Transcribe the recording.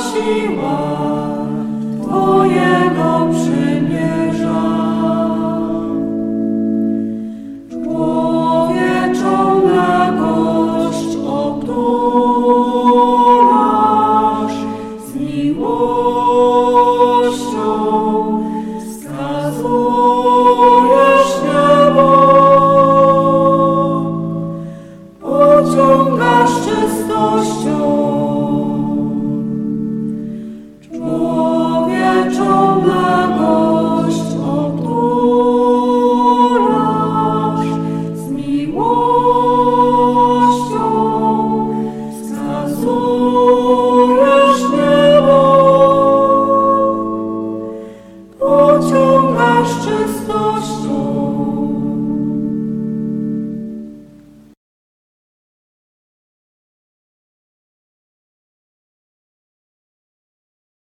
希望。pociągasz czystością.